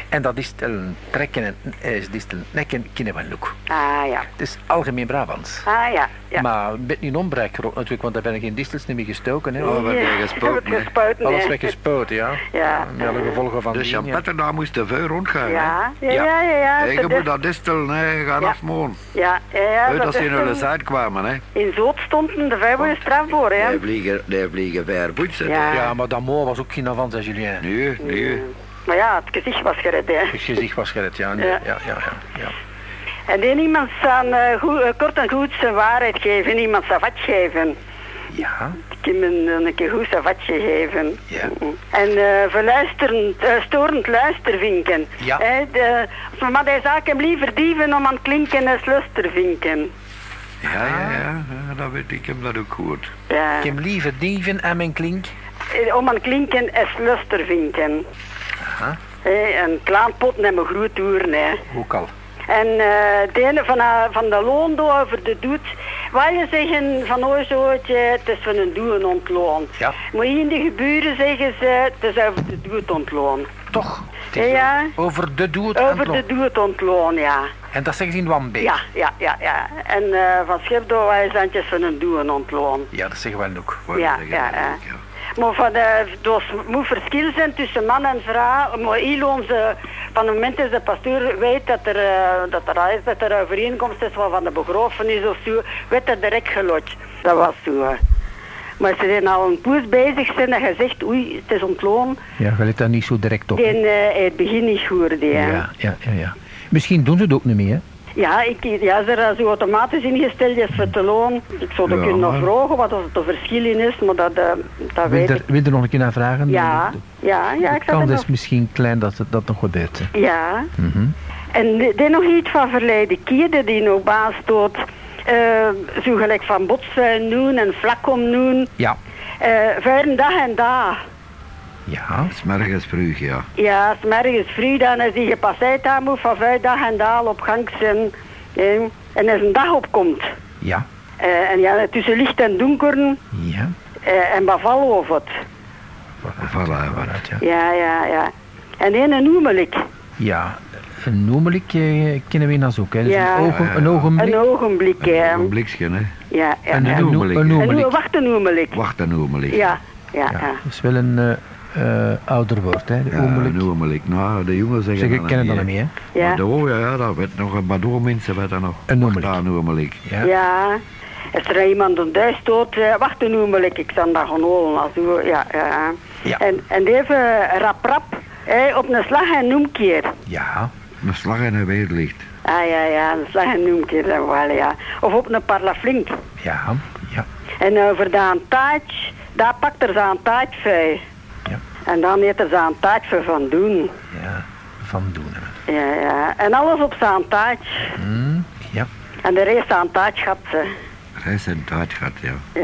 En dat distelen trekken en eh, distelen nekken kennen we ook. Ah ja, Het is algemeen Brabants. ah ja. Ja. Maar een beetje niet ombrek natuurlijk, want daar ben ik geen distels niet meer gestoken. Hè. Oh, wat ben je gespoten, heb gespoten, Alles hè. weggespoten, ja. Ja. Met alle gevolgen van Dus. Petter, daar moest de veu rondgaan, hè. Ja, ja, Ja. ja, ja. Hey, je moet dat distel hè, gaan Ja. afmoen. Ja, ja, ja. Dat ze in hun kwamen, hè. In Zoot stond de vijf straf voor, hè. Die vliegen, die vliegen ver voetsen. Ja. Ja, maar dat mooi was ook geen avans, hè, Julien. Nee, nee. Maar ja, het gezicht was gered, hè. Het gezicht was gered, ja. Nee, Ja. ja. Ja, ja, ja, En die iemand aan eh, goed, eh, kort en goed zijn waarheid geven, iemand savat geven. ja. Ik heb hem een keer goed savatje geven. Ja. En eh verluisterend, storend luistervinken. Ja. Hè, de, als maar die zaak hem liever dieven om aan klinken als luistervinken. Ja, ja, ja, ja, dat weet ik, ik heb dat ook gehoord. Ja. Ik heb liever dieven en mijn klink. Om aan klinken als luistervinken. Aha. Een klaanpot en mijn groet hè. Ook al. En de ene van, eh, van de loon over de doet. Waar je zeggen van ooit het is van een doen ontloon. Ja. Maar hier in de geburen zeggen ze, het is over de doet ontloon. Toch? Het is Ja. Over de doe het Over de doet ontloon, ja. En dat zeggen ze in Wambe. Ja, ja, ja, ja. En eh, van Schipdo wij zijn het van een doen ontloon. Ja, dat zeggen wij ook. Ja, ja, ja. Ja. Maar van de, dus moet verschil zijn tussen man en vrouw. Maar onze, van het moment dat de pastoor weet dat er, eh, dat er, is, dat er overeenkomst is wat van de begrafenis of zo, werd dat direct gelotst. Dat was zo. Maar ze dan al een poes bezig zijn je zegt, oei, het is ontloon, Ja, je let daar niet zo direct op. eh, het begin niet goed. hè. Ja, ja, ja, ja. Misschien doen ze het ook niet meer. hè. Ja, ik, ja, er zo automatisch ingesteld is voor te loon, ik zou Ja, kunnen nog maar- vragen wat er het verschil in is, maar dat, eh, dat Wil weet er, ik. wil er nog een keer naar vragen? Ja, ja, ja, ik De kans dat is nog... misschien klein dat het, dat nog gebeurt. hè. Ja, Mhm. en de- dan nog iets van verleden kierde die nog baas doet. eh zo gelijk van botsen doen en vlakom doen. Ja. vuren dag en dag. Ja. Smergens vroeg, ja. Ja, s'mergens vroeg dan als die gepasseerd aan moet van vuur dag en dag op gang zijn. hè. En als een dag opkomt. Ja. eh, en ja, tussen licht en donker Ja. eh, en beval over het. Voilà, Waaruit, ja. Ja, ja, ja. En een een noemelijk. Ja. Een noemelijk eh, kennen we dat ook. Hè. Dus Ja. een, ogen, Ja, ja. een ogenblik. Een ogenblik, hè. Een bliksje, hè. Ja, ja. En ja. een, noe- noemelijk. een noemelijk. noe- wacht een noemelijk. Wacht een ogenblik. Ja, ja, Ja, ja. dat is wel een eh, eh, ouder woord, hè. De Ja. Nou, de jongens zeggen Zeg, ik dat ken het niet, hè. niet, hè. Ja. Maar door, ja, ja, dat werd nog, maar door mensen werd er nog. Een ogenblik. Ja. Ja. Als er iemand een duis stoot, eh, wacht een ogenblik, ik zal dat gaan holen. als u- Ja, ja. Ja. En, en even rap rap, hè, op een slag en noemkeer. Ja. Een slag in een weerlicht. Ah ja, ja, een slag en noemkeer dan wel, ja. Of op een parlaflink. Ja. Ja. En over dat een taartje, daar pakt er zo'n taartje Ja. En dan heeft er taartje van doen. Ja. Van doen. hè. Ja, ja. En alles op zo'n taartje. Hm, Ja. En de rest aan taartje gaat ze. Hij zijn tijd gehad, ja. Ja.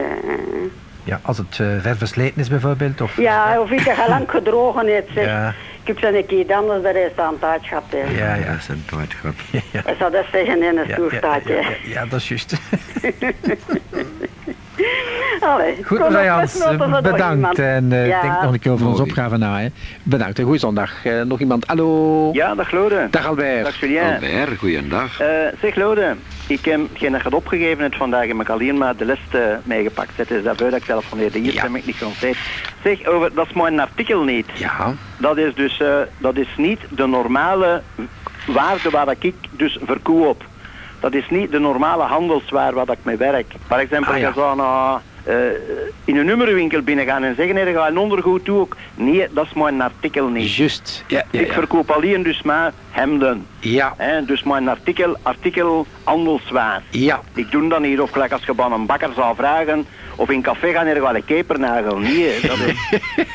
Ja, als het eh, ver versleten is bijvoorbeeld. Of, Ja, of ik al lang gedrogen heeft, zeg. Ja. Ik heb zo'n keer anders de rest aan gehad, hè. Ja, ja. zijn tijd gehad. Ja, ja. Ik zou dat zeggen in een Ja, ja, ja, ja, dat is juist. Allee, Goed, noten van bedankt. En eh, Ja. denk nog een keer over onze opgave na. Hè. Bedankt en goeie zondag. Eh, nog iemand? Hallo? Ja, dag Lode. Dag Albert. Dag Julien. Albert, goeiedag. Eh, zeg Lode, ik heb geen dat gaat opgegeven hebt vandaag heb ik alleen maar de les eh, meegepakt. Het is daarvoor dat ik zelf van de eerste Ja. heb ik niet gezegd. Zeg, over, dat is maar een artikel niet. Ja. Dat is dus eh, dat is niet de normale waarde waar dat ik dus verkoop. Dat is niet de normale handelswaar waar dat ik mee werk. Par exemple, Ah, ja. je zou naar, eh, in een nummerwinkel binnen gaan en zeggen, nee, ga een ondergoed toe ook. Nee, dat is maar een artikel niet. Juist. Ja, ja, ik verkoop alleen dus maar hemden. Ja, Hè, dus mijn artikel, artikel handelswaar. ja. Ik doe dat niet, of gelijk als je bij een bakker zou vragen, of in café gaan er wel een kepernagel. Nee, dat is,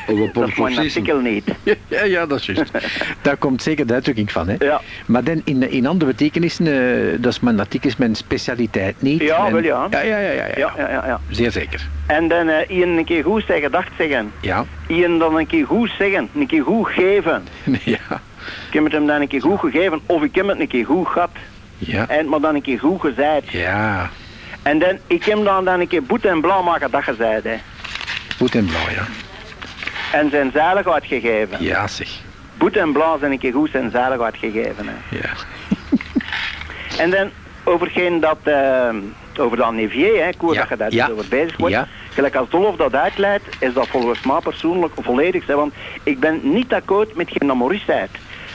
dat is mijn artikel niet. Ja, ja, dat is juist. Daar komt zeker de uitdrukking van, hè? Ja. Maar dan in, in andere betekenissen, eh, dat is mijn, dat is mijn specialiteit niet. Ja, Mijn- wel ja. Ja, ja, ja, ja. ja. Ja, ja. Zeer zeker. En dan Ian een keer goed zeggen, dag zeggen. Ja. Ian dan een keer goed zeggen, een keer goed geven. ja. Ik heb het hem dan een keer goed gegeven, of ik heb het een keer goed gehad. Ja. En maar dan een keer goed gezegd. Ja. En dan, ik heb dan, dan een keer boet en blauw maken dat gezegd. Hè. Goed en blauw, ja. En zijn zalig uitgegeven. Ja, zeg. Boet en blauw zijn een keer goed zijn zalig uitgegeven. Hè. Ja. En dan over geen dat, eh, over dat Nevier, hè, Ja, dat je daar ja, over bezig wordt. ja. Gelijk als Dolf dat uitleidt, is dat volgens mij persoonlijk volledig. Hè, want ik ben niet akkoord met geen Maurice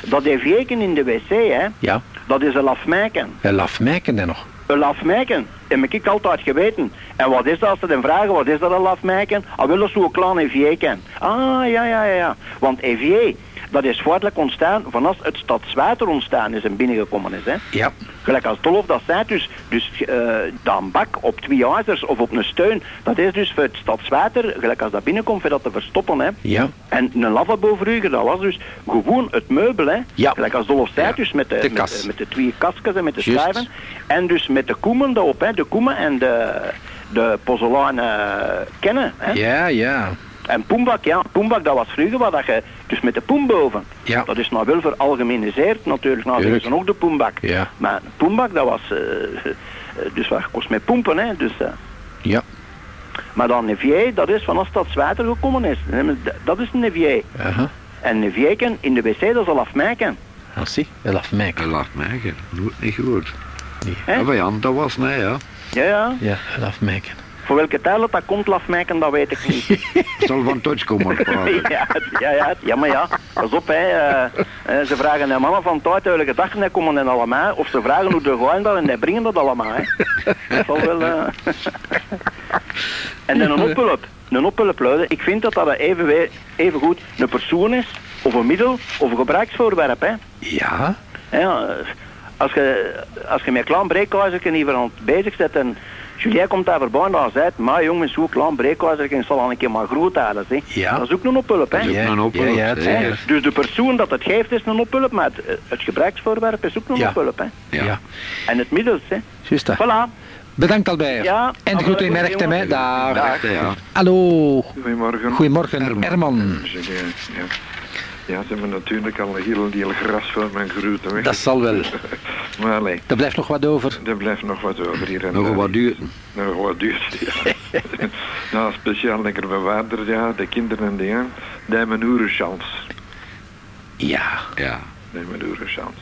Dat Nevier in de wc, hè, Ja. dat is een lafmijken. En lafmijken dan nog. Een lafmijken, heb ik altijd geweten. En wat is dat als ze dan vragen, wat is dat een lafmijken? Ah, wel zo'n klein evier Ah, ja, ja, ja, ja. Want evier, dat is feitelijk ontstaan van als het stadswater ontstaan is en binnengekomen is, hè. Ja. Gelijk als Dolf dat zei, dus, dus eh dan bak op twee ijzers of op een steun, dat is dus voor het stadswater, gelijk als dat binnenkomt, voor dat te verstoppen, hè. Ja. En een lavabo vroeger, dat was dus gewoon het meubel, hè. Ja. Gelijk als Dolf zei, Ja. dus met de, De met, kas. de- met de twee kastjes en met de schijven. En dus met de koemen erop, hè. De koemen en de, de kennen, hè. Ja, ja. En poembak, ja, poembak dat was vroeger wat dat je, dus met de poem boven. Ja. Dat is nou wel veralgemeniseerd natuurlijk, nou Tuurlijk. ze ook de poembak. Ja. Maar poembak dat was, eh, eh, dus wat kost met pompen, hè. Dus, eh. Ja. maar dan Nevier, dat is van als dat water gekomen is. Dat is een Nevier. Aha. En Nevierken in de wc, dat is al afmijken. Ah, zie. Een lafmijken. En laat mij gaan. Nooit niet goed. Hè? Ja, van Jan, dat was nee, ja. Ja, ja. Ja, een lafmijken. Voor welke tijd dat, dat komt, afmijken, dat weet ik niet. Het zal van touch komen ja, ja, ja, ja, maar ja, pas op, hè. eh, eh, ze vragen de mannen van tijd welke dag en komen en allemaal. Of ze vragen hoe de gaan dat en die brengen dat allemaal, hè. Dat zal wel... eh. en dan een ophulp. Een ophulp, luiden. Ik vind dat dat even, even goed een persoon is, of een middel, of een gebruiksvoorwerp, hè. Ja. Ja, als je, als je met klein breekhuisje niet aan het bezig zit en Julien komt daar voorbij en dan zegt, maar jongens, zo'n klein breekhuisje en zal al een keer maar groot halen, hè. Ja. Dat is ook een ophulp, hè. Dat is ook Ja, een ophulp, ja. Dus de persoon dat het geeft is een ophulp, maar het, het gebruiksvoorwerp is ook een Ja. ophulp, hè. Ja. Ja. En het middels, hè. Juist dat. Voilà. Bedankt Albert. Ja. En de groeten in Merchtem, hè. Daar. Dag. Ja. Hallo. Goedemorgen. Goedemorgen, Herman. Herman. Zeg, eh, ja. Ja, ze hebben natuurlijk al een heel deel gras van mijn groeten weg. Dat zal wel. Maar nee, Er blijft nog wat over. er blijft nog wat over hier. En Nog daar. wat duur. Nog wat duur, ja. nou, speciaal lekker bewaarder, ja. De kinderen en dingen. Die hebben een oerenchans. Ja. Ja. Die hebben een oerenchans.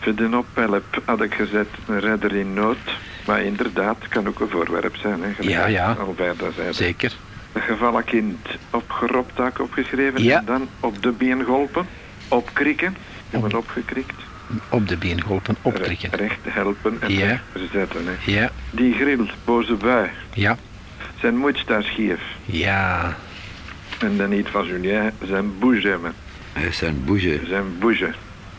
Voor de ophelp had ik gezet een redder in nood. Maar inderdaad, het kan ook een voorwerp zijn. Hè, gelijk Ja, ja. Albert dat zei. Zeker. Een gevallen kind opgeropt, had ik opgeschreven. Ja. En dan op de been geholpen. Opkrikken. Hebben opgekrikt. Op de been geholpen, opkrikken. Re- Recht helpen en Ja. recht verzetten. Hè. Ja. Die grill, boze bui. Ja. Zijn moed staat schief. Ja. En dan niet van Julien, zijn boezem. Hij is een boeze. Zijn boeze.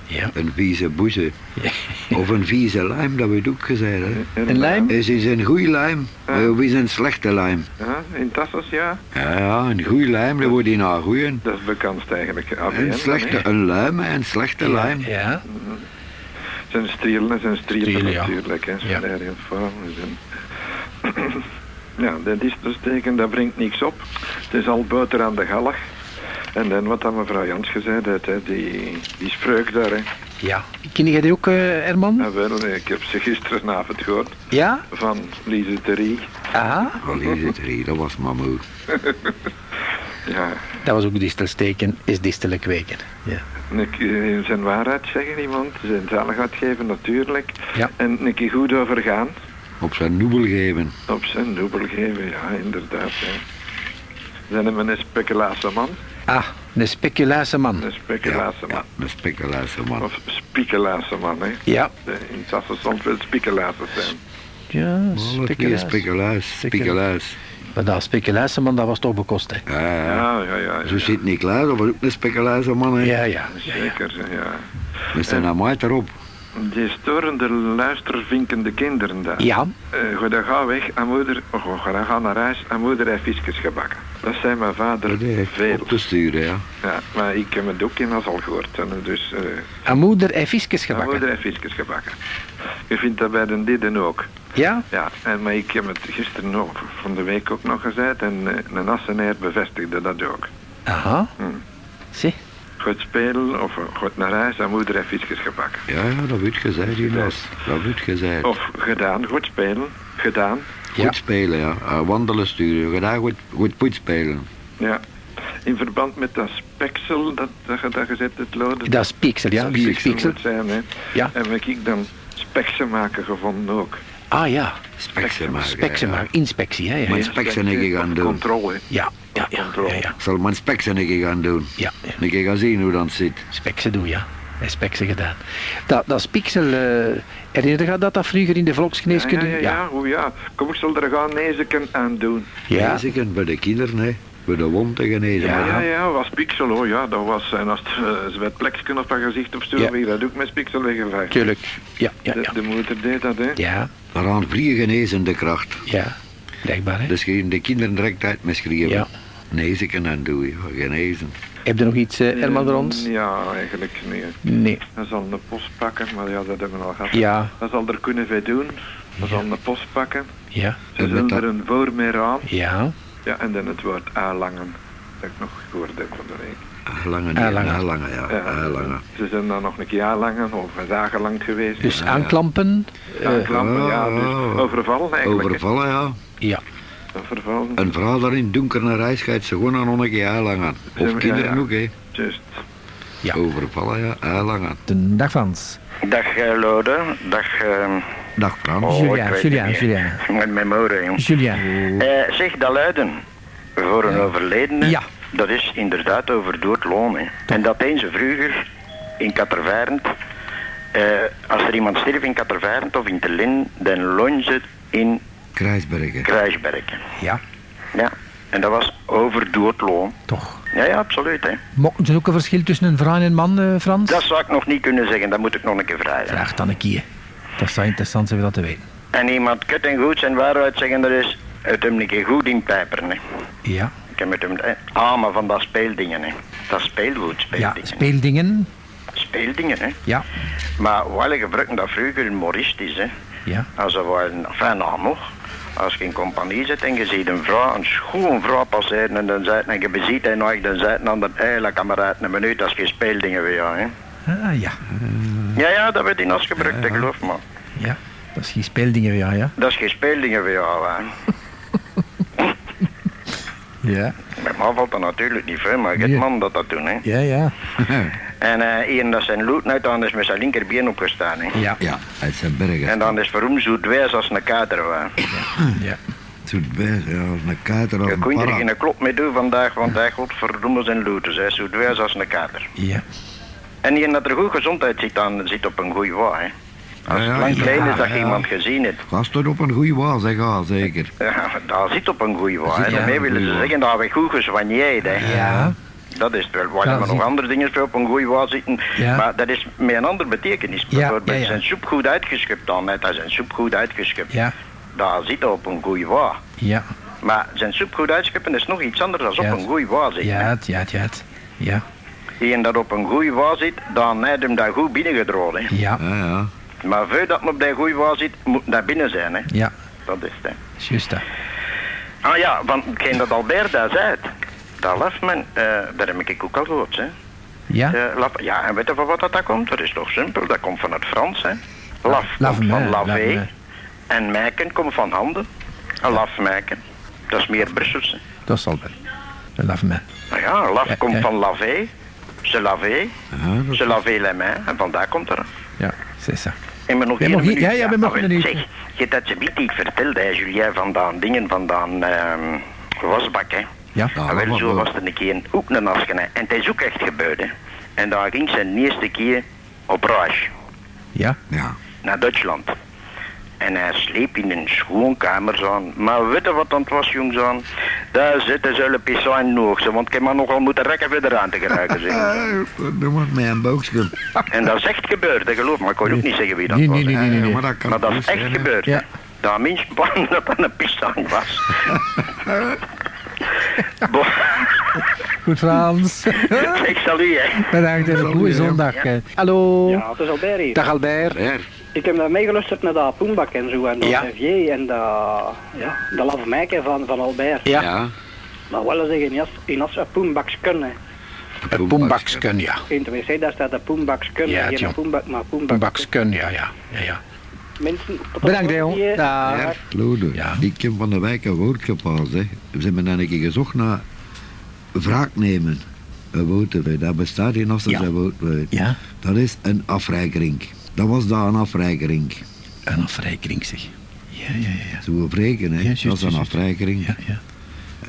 Ja. Een vieze boeze. Ja. Of een vieze lijm, dat weet ook gezegd, hè. Een lijm? Is is een goede lijm, Ja. of is een slechte lijm. Ja, in Tassos, ja. Ja, ja, een goede lijm, dat wordt in haar goeien. Dat is bekend eigenlijk. ABN, Een slechte, een luim en een slechte lijm. Ja. Zijn strielen en zijn Strielen, ja. natuurlijk. Hè. Zijn... ja, dat is dus teken, dat brengt niks op. Het is al buiten aan de galg. En dan wat dan mevrouw Jans gezegd heeft, hè, die, die spreuk daar. Hè. Ja. Ken jij die ook, eh, Herman? En wel, ik heb ze gisteravond gehoord Ja? van Lise Terry. Aha. Zit er hier, dat was mamoe. Ja, Dat was ook distelsteken, is distelen kweken. Ja. een keer zijn waarheid zeggen iemand, zijn zaligheid geven natuurlijk. Ja. En een keer goed overgaan, Op zijn noebel geven. op zijn noebel geven, ja inderdaad. Hè. Zijn hem een speculatieman, Ah, een speculatieman. een Ja, speculatieman. ja, een speculatie man. Of speculatieman, hè. Ja. In Sassen soms wel speculaties zijn. Ja, speculaas, speculaas. Maar dat speculatieman, dat was toch bekost, hè? Ja, ja. Ja, ja, ja. ja. Zo zit niet klaar, dat was ook een speculatie man, hè. Ja, ja. Zeker, ja. We zijn nou maar erop. Die storende luistervinkende kinderen daar. Ja, Eh, goed, dan ga weg en moeder, oh, goed, dan ga naar huis en moeder heeft visjes gebakken. Dat zijn mijn vader veel. Op te sturen, ja. Ja, maar ik heb het ook in als al gehoord. En dus uh, en moeder heeft visjes mijn gebakken. moeder heeft visjes gebakken. Je vindt dat bij de didden ook. Ja? Ja, en, maar ik heb het gisteren nog, van de week ook nog gezegd en uh, een Asseneer bevestigde dat ook. Aha. Hm. Zie. Goed spelen of uh, goed naar huis en moeder heeft visjes gebakken. Ja, ja, dat wordt gezegd, Jonas. Dat wordt gezegd. Of gedaan, goed spelen, gedaan. Goed Ja. spelen, ja. Uh, wandelen sturen. Gedaan goed, goed poet spelen. Ja. In verband met dat speksel dat, dat je daar gezet hebt, Lode. Dat is pixel, ja. Speksel Pixel. moet zijn, hè. Ja. En heb ik dan speksen maken gevonden ook. Ah ja, Speksen maken. speksen ja. inspectie, hè. Ja, Maar ja. speksen keer gaan doen. Controle. Ja, ja, ja, ja, ja. Ik zal mijn speksen een keer gaan doen. ja, ja. Een keer gaan zien hoe dat zit. Speksen doen, ja. Gedaan. Dat, dat is pixel, eh, herinner je dat dat vroeger in de Ja, volksgeneeskunde? ja, ja, ja. Oh, ja. Kom, ik zal er gaan nezen aan doen. Ja. Bij de kinderen, hè. Bij de wond te genezen. Ja, maar ja, ja, was pixel, oh ja, dat was, en als het uh, zwetplekje op haar gezicht of zo, Ja. weer dat ook met pixel weggevaagd. Tuurlijk. Ja, ja, De, ja. de moeder deed dat, hè. Ja, Daaraan vliegen genezende kracht. ja. Blijkbaar, hè. Dus de kinderen direct uit met schrijven. Ja. Nezen aan doen, ja. Genezen. Heb je nog iets, eh Herman ons? Ja, eigenlijk nee. Nee. Dat zal een post pakken, maar ja, dat hebben we al gehad. Ja, Dat zal er kunnen wij doen. Dat zal een post pakken. ja, Ze zullen er een voor meer aan. ja. Ja, en dan het woord aanlangen. Dat ik nog gehoord heb van de week. Lange, nee, Aanlangen. lange, ja. Ja. Ze zijn dan nog een keer aanlangen of een dagen lang geweest. Dus aanklampen. Ja, eh, klampen, ja, dus Oh. overvallen eigenlijk. Overvallen, ja. ja. Een vrouw daar in donker naar huis gaat ze gewoon aan een keer aanlangen. Ja, Of ja, kinderen ja. ook, hè. Just. Ja. Overvallen, ja. Aanlangen. De dag Frans. Dag eh, Lode, dag... eh, Dag Frans. oh, Julia, Julia. Julia. Met mijn moeder, jong. Julia. Eh, zeg, dat luiden voor een overledene, Ja. dat is inderdaad over doodloon. Hè. En dat eens vroeger in Kattervaarend, eh, als er iemand stierf in Kattervaarend of in Terlin, dan loon ze het in Kruisbergen. Kruisbergen. Ja, Ja, en dat was over doodloon. toch. Ja, ja, absoluut. Hè. Is er ook een verschil tussen een vrouw en een man, eh, Frans? Dat zou ik nog niet kunnen zeggen, dat moet ik nog een keer vragen. Vraag dan een keer. Dat zou interessant zijn om dat te weten. En iemand kut en goed zijn waarheid zeggen, dat is het hem een keer goed in pijperen. Hè. Ja, Ik heb met hem, eh, ah, maar van dat speeldingen, hè. Dat speelgoed, ja speeldingen. speeldingen. speeldingen, hè. Ja, Maar wij gebruiken dat vroeger humoristisch, hè. ja. Als er waren, enfin nou nog, als je in compagnie zit en je ziet een vrouw, een schoon vrouw passeren en dan zei en je beziet en nog, dan het aan de hele kameraad een minuut, als je speeldingen weer, ja, hè. Ah, ja. Ja, ja, dat werd in als gebruikt, dat geloof me. Ja, dat is geen speeldingen, ja, ja. Dat is geen speeldingen weer, ja, hè. Ja, Met mij valt dat natuurlijk niet veel, maar ik heb Nee. man dat dat doen, hè. ja, ja. En eh hier dat zijn loot uit, dan is met zijn linkerbeen opgestaan, hè. Ja, Ja, uit zijn bergen. En dan is voor hem zo dwijs als een kater, hè. ja. Zoet ja. Als een kuiter of Je kunt er geen klop mee doen vandaag, want hij godverdomme zijn looters, hij is zo dwijs als een kater. Ja, En die dat er goed gezondheid zit, dan zit op een goede hè. Als Ja, het ja, lang ja, klein is dat ja. je iemand gezien hebt, Gast toch op een goede waar, zeg ja, zeker. ja, dat zit op een goede. Zit op Daarmee willen ze zeggen dat we goed gezwanjeerd, hè. ja. Dat is het wel. Waar Ja, we zie- nog andere dingen voor op een goede waar zitten. Ja. Maar dat is met een andere betekenis. Bijvoorbeeld ja, ja. zijn soep goed uitgeschept dan, net als zijn soep goed uitgeschept. Ja, Daar zit hij op een goede waar. ja. Maar zijn soep goed uitscheppen is nog iets anders dan Ja. op een goede waar zitten. Ja, ja, het, ja, het. Ja, Die dat op een goede waar zit, dan heeft hem daar goed binnengedroogd. hè. ja, Ja, ja. Maar voordat men op die goede waar zit, moet daar binnen zijn. Hè. ja. Dat is het. Juist dat. Ah ja, want hetgeen dat Albert daar zei, dat eh daar heb ik ook al gehoord. Hè. Ja, Eh, laf, ja, en weet je van wat dat, dat komt? Dat is toch simpel, dat komt van het Frans. Hè. Laf komt van lavé en meiken komt van handen. Een lafmeiken, dat is meer Brussels. hè. dat zal wel. Laat me. Nou ja, laf Ja, komt ja. van lavé, se laver, Ja, dat- se laver les mains, en vandaar komt er. Ja, c'est ça. En maar nog één één- minuut. ja, ja, we mogen maar een Zeg, minuut. je dat ze niet ik vertelde, Julien, van dan dingen van dan ehm wasbak, hè. Ja, Ja, en wel zo was er een keer ook een hè. En het is ook echt gebeurd, hè. En daar ging ze de eerste keer op reis ja, Ja. naar Duitsland. En hij sleep in een schoonkamer aan. Maar weet je wat dat was, jongens aan? Daar zitten zullen pisaan nog, want ik heb maar nogal moeten rekken verder aan te geraken. Zeg. Noem maar mij een boekje. En dat is echt gebeurd, dat geloof maar ik kan ook niet zeggen wie dat Nee, was. nee, nee, nee, nee, nee. Maar dat kan Maar dat is echt zijn, gebeurd. Ja. Dat minst bang dat dat een pisang was. Goed Frans. ik zal u, hè. Bedankt en een goede zondag. eh. Hallo. Ja, het is Albert hier. Dag Albert. Ik heb daar meegeluisterd naar dat Poembak en zo, en dat Ja. En dat, ja, dat lafmeiken van, van Albert. Ja. Maar wel zeggen, in in as een Poembaks kunnen. Een Poembaksken, ja. In de wc, daar staat de Poembaks kunnen, Ja, geen. Poembak, maar Poembaks. Poembaksken, ja, ja. ja, ja. Mensen, Bedankt, Leon. Dag. Ja, Lode. Ik heb van de wijk een woord gepaald. Hè. We hebben dan een keer gezocht naar wraak nemen. Een woord, dat bestaat in Assen, Ja. een. Ja. Dat is een afreikering. Dat was daar een afreikering. Een afrekening, zeg. Ja, ja, ja. Zo wreken, hè. Ja, dat is een afreikering. Ja, ja.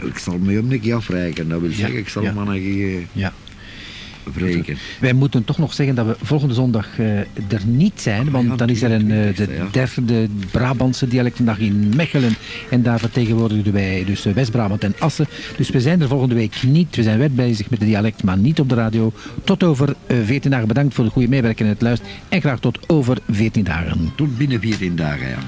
Ik zal me hem een keer afreiken. Dat wil Ja, zeggen, ik zal ja. hem aan een keer Ja. Wij moeten toch nog zeggen dat we volgende zondag eh, er niet zijn, want ja, dan is er een, eh, de derde Brabantse dialectendag in Mechelen. En daar vertegenwoordigen wij dus eh, West-Brabant en Assen. Dus we zijn er volgende week niet. We zijn wel bezig met de dialect, maar niet op de radio. Tot over eh, 14 dagen. Bedankt voor het goede meewerken en het luisteren. En graag tot over 14 dagen. Tot binnen 14 dagen, ja.